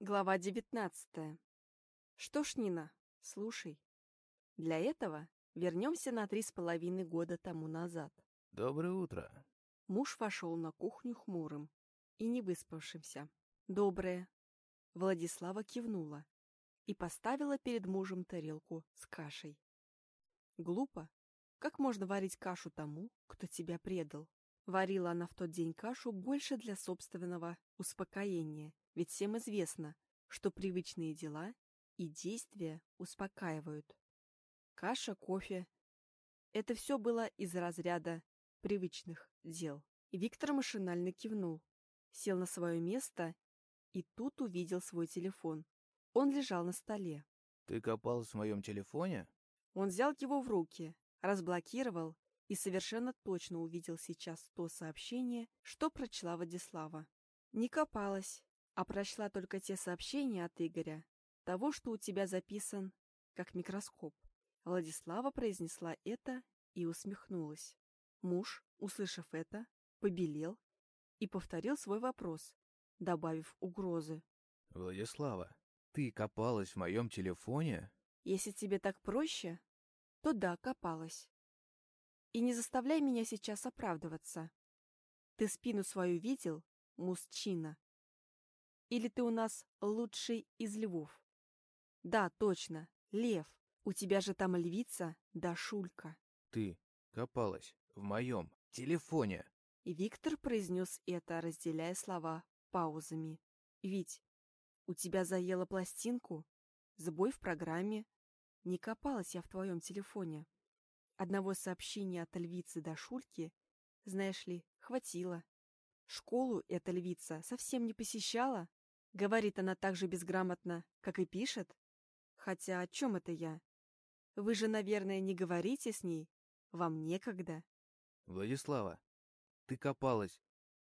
Глава девятнадцатая. Что ж, Нина, слушай. Для этого вернемся на три с половиной года тому назад. Доброе утро. Муж вошел на кухню хмурым и не выспавшимся. Доброе. Владислава кивнула и поставила перед мужем тарелку с кашей. Глупо. Как можно варить кашу тому, кто тебя предал? Варила она в тот день кашу больше для собственного успокоения, ведь всем известно, что привычные дела и действия успокаивают. Каша, кофе — это все было из разряда привычных дел. И Виктор машинально кивнул, сел на свое место и тут увидел свой телефон. Он лежал на столе. Ты копалась в моем телефоне? Он взял его в руки, разблокировал и совершенно точно увидел сейчас то сообщение, что прочла Владислава. Не копалась, а прочла только те сообщения от Игоря, того, что у тебя записан как микроскоп. Владислава произнесла это и усмехнулась. Муж, услышав это, побелел и повторил свой вопрос, добавив угрозы. Владислава, ты копалась в моем телефоне? Если тебе так проще, то да, копалась. И не заставляй меня сейчас оправдываться. Ты спину свою видел, мужчина? Или ты у нас лучший из львов? Да, точно, лев. У тебя же там львица да шулька. Ты копалась в моем телефоне. И Виктор произнес это, разделяя слова паузами. Ведь у тебя заело пластинку, сбой в программе. Не копалась я в твоем телефоне. Одного сообщения от львицы до шульки, знаешь ли, хватило. Школу эта львица совсем не посещала. Говорит она так же безграмотно, как и пишет. Хотя о чем это я? Вы же, наверное, не говорите с ней. Вам некогда. Владислава, ты копалась.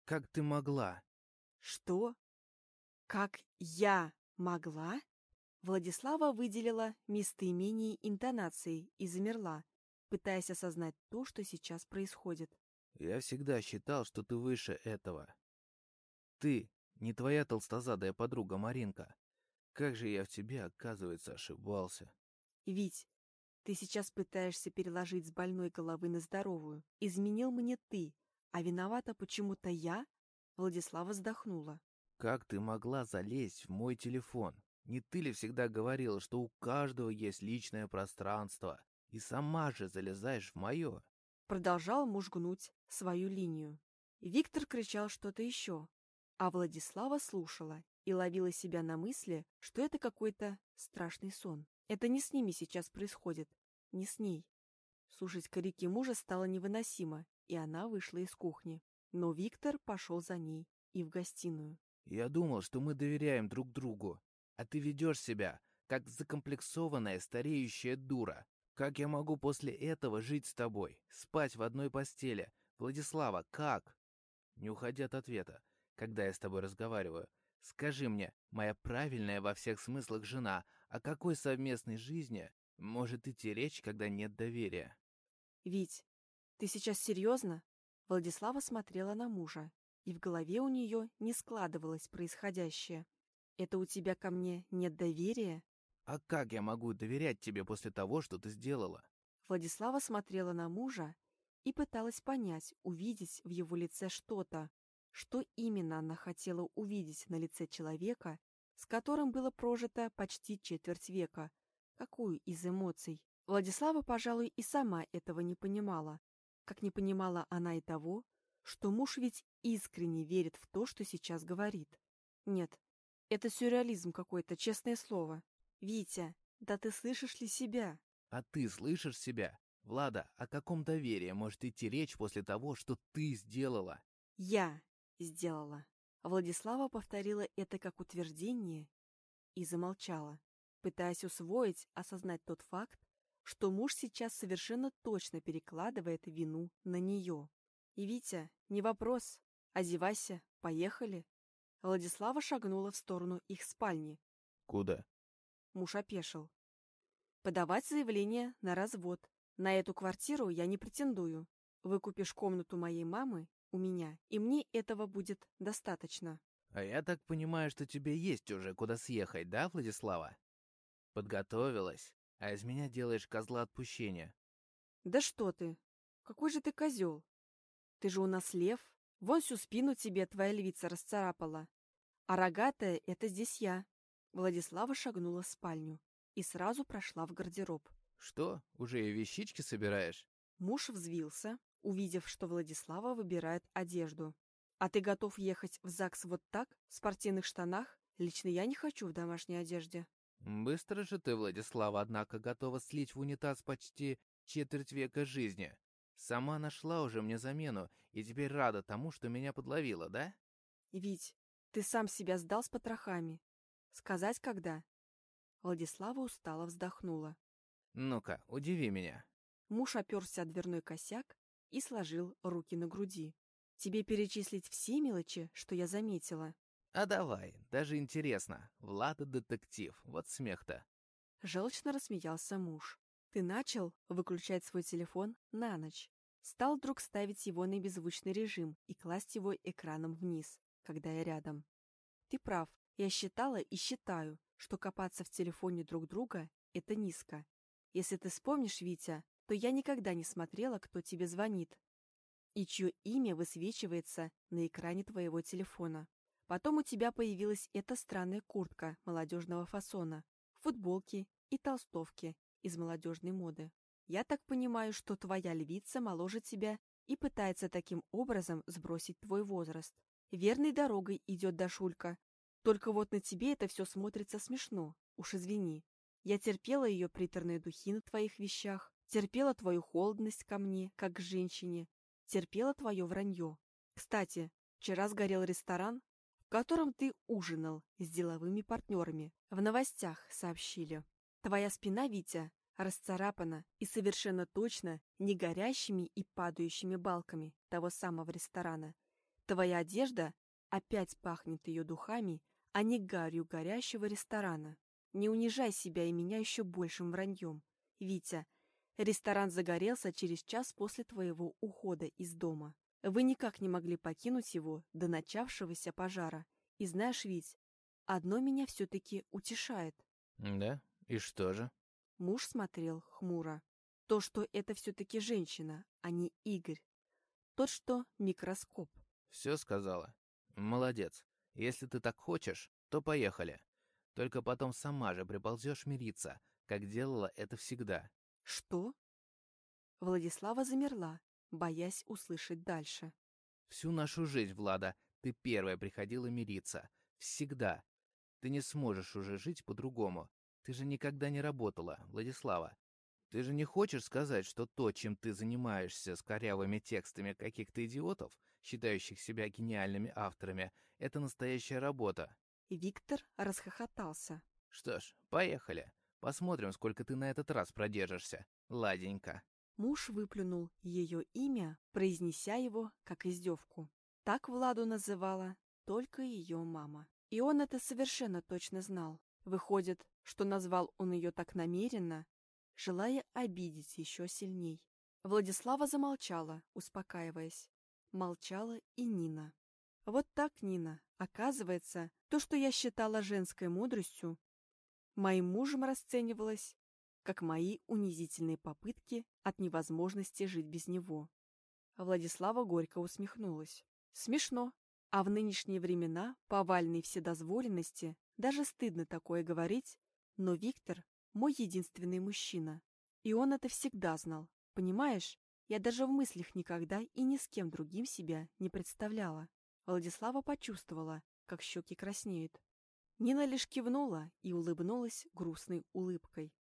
Как ты могла? Что? Как я могла? Владислава выделила местоимение интонацией и замерла, пытаясь осознать то, что сейчас происходит. Я всегда считал, что ты выше этого. Ты не твоя толстозадая подруга Маринка. Как же я в тебе, оказывается, ошибался. Ведь ты сейчас пытаешься переложить с больной головы на здоровую. Изменил мне ты, а виновата почему-то я? Владислава вздохнула. Как ты могла залезть в мой телефон? Не ты ли всегда говорила, что у каждого есть личное пространство? И сама же залезаешь в мое. Продолжал муж гнуть свою линию. Виктор кричал что-то еще, а Владислава слушала и ловила себя на мысли, что это какой-то страшный сон. Это не с ними сейчас происходит, не с ней. Слушать крики мужа стало невыносимо, и она вышла из кухни. Но Виктор пошел за ней и в гостиную. «Я думал, что мы доверяем друг другу, а ты ведешь себя, как закомплексованная стареющая дура. Как я могу после этого жить с тобой, спать в одной постели? Владислава, как? Не уходи от ответа, когда я с тобой разговариваю. Скажи мне, моя правильная во всех смыслах жена, о какой совместной жизни может идти речь, когда нет доверия? Вить, ты сейчас серьезно? Владислава смотрела на мужа, и в голове у нее не складывалось происходящее. Это у тебя ко мне нет доверия? А как я могу доверять тебе после того, что ты сделала? Владислава смотрела на мужа и пыталась понять, увидеть в его лице что-то. Что именно она хотела увидеть на лице человека, с которым было прожито почти четверть века? Какую из эмоций? Владислава, пожалуй, и сама этого не понимала. Как не понимала она и того, что муж ведь искренне верит в то, что сейчас говорит. Нет, это сюрреализм какой-то, честное слово. Витя, да ты слышишь ли себя? А ты слышишь себя? Влада, о каком доверии может идти речь после того, что ты сделала? Я сделала. Владислава повторила это как утверждение и замолчала, пытаясь усвоить, осознать тот факт, что муж сейчас совершенно точно перекладывает вину на нее. И Витя, не вопрос, одевайся, поехали. Владислава шагнула в сторону их спальни. Куда? Муж опешил. Подавать заявление на развод. На эту квартиру я не претендую. Выкупишь комнату моей мамы у меня, и мне этого будет достаточно. А я так понимаю, что тебе есть уже куда съехать, да, Владислава? Подготовилась, а из меня делаешь козла отпущения. Да что ты? Какой же ты козел? Ты же у нас лев. Вон всю спину тебе твоя львица расцарапала. А рогатая — это здесь я. Владислава шагнула в спальню и сразу прошла в гардероб. Что, уже и вещички собираешь? Муж взвился, увидев, что Владислава выбирает одежду. «А ты готов ехать в ЗАГС вот так, в спортивных штанах? Лично я не хочу в домашней одежде». Быстро же ты, Владислава, однако, готова слить в унитаз почти четверть века жизни. Сама нашла уже мне замену, и теперь рада тому, что меня подловила, да? «Вить, ты сам себя сдал с потрохами. Сказать когда?» Владислава устало вздохнула. «Ну-ка, удиви меня». Муж оперся о дверной косяк и сложил руки на груди. «Тебе перечислить все мелочи, что я заметила?» «А давай, даже интересно. Влада детектив, вот смех-то». Желчно рассмеялся муж. «Ты начал выключать свой телефон на ночь. Стал вдруг ставить его на беззвучный режим и класть его экраном вниз, когда я рядом. Ты прав, я считала и считаю, что копаться в телефоне друг друга — это низко. Если ты вспомнишь, Витя, то я никогда не смотрела, кто тебе звонит и чье имя высвечивается на экране твоего телефона. Потом у тебя появилась эта странная куртка молодежного фасона, футболки и толстовки из молодежной моды. Я так понимаю, что твоя львица моложе тебя и пытается таким образом сбросить твой возраст. Верной дорогой идет Дашулька. Только вот на тебе это все смотрится смешно, уж извини. Я терпела ее приторные духи на твоих вещах, терпела твою холодность ко мне, как к женщине, терпела твое вранье. Кстати, вчера сгорел ресторан, в котором ты ужинал с деловыми партнерами. В новостях сообщили. Твоя спина, Витя, расцарапана и совершенно точно не горящими и падающими балками того самого ресторана. Твоя одежда опять пахнет ее духами, а не гарью горящего ресторана. Не унижай себя и меня еще большим враньем. Витя, ресторан загорелся через час после твоего ухода из дома. Вы никак не могли покинуть его до начавшегося пожара. И знаешь, Вить, одно меня все-таки утешает. Да? И что же? Муж смотрел хмуро. То, что это все-таки женщина, а не Игорь. Тот, что микроскоп. Все сказала. Молодец. Если ты так хочешь, то поехали. Только потом сама же приползешь мириться, как делала это всегда. Что? Владислава замерла, боясь услышать дальше. Всю нашу жизнь, Влада, ты первая приходила мириться. Всегда. Ты не сможешь уже жить по-другому. Ты же никогда не работала, Владислава. Ты же не хочешь сказать, что то, чем ты занимаешься с корявыми текстами каких-то идиотов, считающих себя гениальными авторами, это настоящая работа? Виктор расхохотался. Что ж, поехали. Посмотрим, сколько ты на этот раз продержишься. Ладенько. Муж выплюнул ее имя, произнеся его как издевку. Так Владу называла только ее мама. И он это совершенно точно знал. Выходит, что назвал он ее так намеренно, желая обидеть еще сильней. Владислава замолчала, успокаиваясь. Молчала и Нина. Вот так, Нина, оказывается, то, что я считала женской мудростью, моим мужем расценивалось как мои унизительные попытки от невозможности жить без него. Владислава горько усмехнулась. Смешно. А в нынешние времена, по вальной вседозволенности, даже стыдно такое говорить, но Виктор – мой единственный мужчина. И он это всегда знал. Понимаешь, я даже в мыслях никогда и ни с кем другим себя не представляла. Владислава почувствовала, как щеки краснеют. Нина лишь кивнула и улыбнулась грустной улыбкой.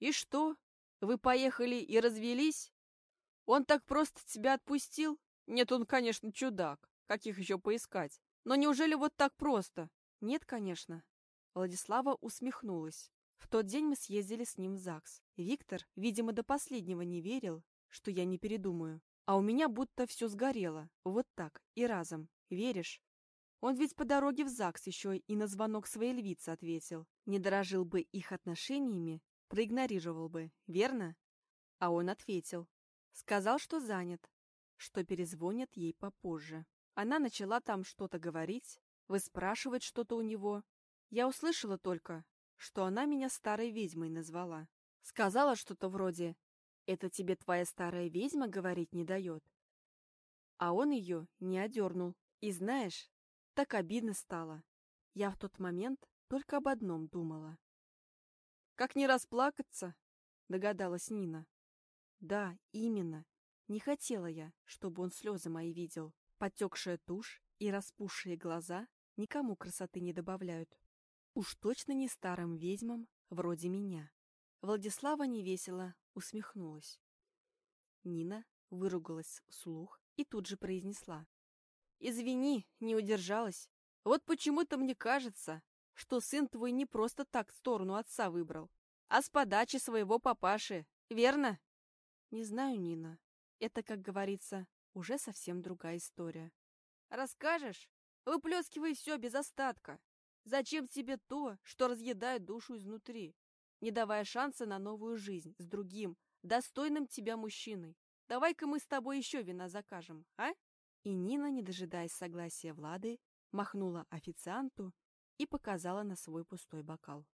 «И что? Вы поехали и развелись? Он так просто тебя отпустил? Нет, он, конечно, чудак. Каких еще поискать? Но неужели вот так просто? Нет, конечно». Владислава усмехнулась. В тот день мы съездили с ним в ЗАГС. Виктор, видимо, до последнего не верил, что я не передумаю. А у меня будто все сгорело. Вот так, и разом. Веришь? Он ведь по дороге в ЗАГС еще и на звонок своей львицы ответил. Не дорожил бы их отношениями, проигнорировал бы, верно? А он ответил. Сказал, что занят, что перезвонят ей попозже. Она начала там что-то говорить, выспрашивать что-то у него. Я услышала только, что она меня старой ведьмой назвала. Сказала что-то вроде «Это тебе твоя старая ведьма говорить не дает». А он ее не одернул. И знаешь, так обидно стало. Я в тот момент только об одном думала. «Как не расплакаться?» — догадалась Нина. «Да, именно. Не хотела я, чтобы он слезы мои видел. Потекшая тушь и распухшие глаза никому красоты не добавляют. Уж точно не старым ведьмам, вроде меня». Владислава невесело усмехнулась. Нина выругалась вслух и тут же произнесла. «Извини, не удержалась. Вот почему-то мне кажется, что сын твой не просто так сторону отца выбрал, а с подачи своего папаши, верно? Не знаю, Нина. Это, как говорится, уже совсем другая история. Расскажешь? Выплескивай все без остатка. Зачем тебе то, что разъедает душу изнутри, не давая шанса на новую жизнь с другим, достойным тебя мужчиной? Давай-ка мы с тобой еще вина закажем, а? И Нина, не дожидаясь согласия Влады, махнула официанту и показала на свой пустой бокал.